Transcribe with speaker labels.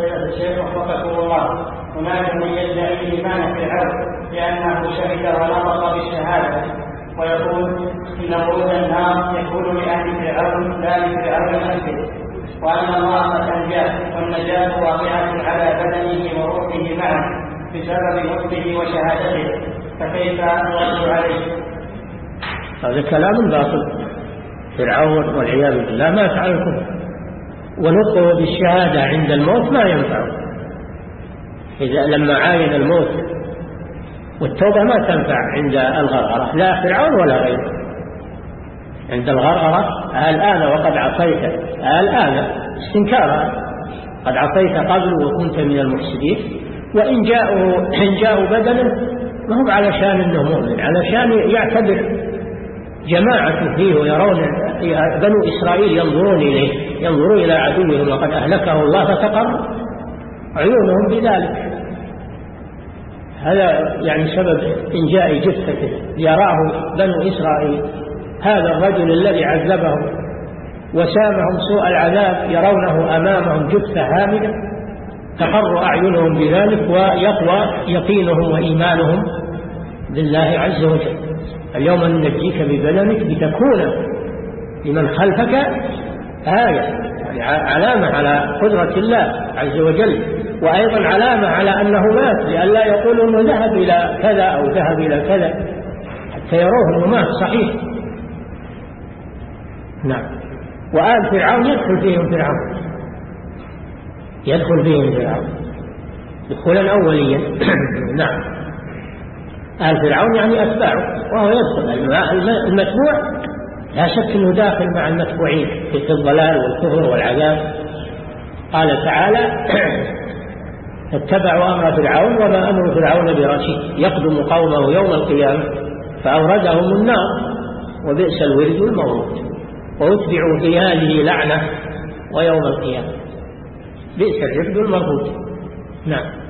Speaker 1: الشيخ وفقكم الله. هناك من يدعي ايمان فرعون لأنه شهد ونطق بالشهاده ويقول ان خروج النار يكون لاهل فرعون لا لفرعون نفسه وأن الله قد أنجاه والنجاة واقعة على بدنه وروحه معا بسبب نطقه وشهادته. فكيف الرد عليه؟
Speaker 2: هذا كلام باطل. فرعون والعياذ بالله ما فعل الكفر ونطقه بالشهادة عند الموت ما ينفع. إذا لما عاين الموت والتوبة ما تنفع عند الغرغرة لا فرعون ولا غيره. عند الغرغرة الآن وقد عصيت الآن استنكارا قد عصيت قبل وكنت من المفسدين وإن جاءوا إن جاءوا بدلا ما هم علشان انه مؤمن علشان يعتبر جماعة فيه ويرون بنو إسرائيل ينظرون إليه ينظرون إلى عدوهم وقد أهلكه الله فتقر عيونهم بذلك. هذا يعني سبب إنجاء جثته يراه بنو إسرائيل. هذا الرجل الذي عذبهم وسامهم سوء العذاب يرونه أمامهم جثة هامدة تقر أعينهم بذلك ويقوى يقينهم وإيمانهم. بالله عز وجل. اليوم ننجيك ببدنك لتكون لمن خلفك آية يعني علامة على قدرة الله عز وجل وأيضا علامة على أنه مات لئلا يقولوا أنه ذهب إلى كذا أو ذهب إلى كذا حتى يروه أنه مات صحيح. نعم. وآل فرعون يدخل فيهم فرعون. يدخل فيهم فرعون. دخولا أوليا. نعم. آل فرعون يعني أتباعه وهو يدخل. المتبوع لا شك أنه داخل مع المتبوعين في الضلال والكفر والعذاب. قال تعالى اتبعوا أمر فرعون وما أمر فرعون برشيد يقدم قومه يوم القيامة فأوردهم النار وبئس الورد المورود. وأتبعوا في هذه لعنة ويوم القيامة. بئس الرفد المرفوض نعم.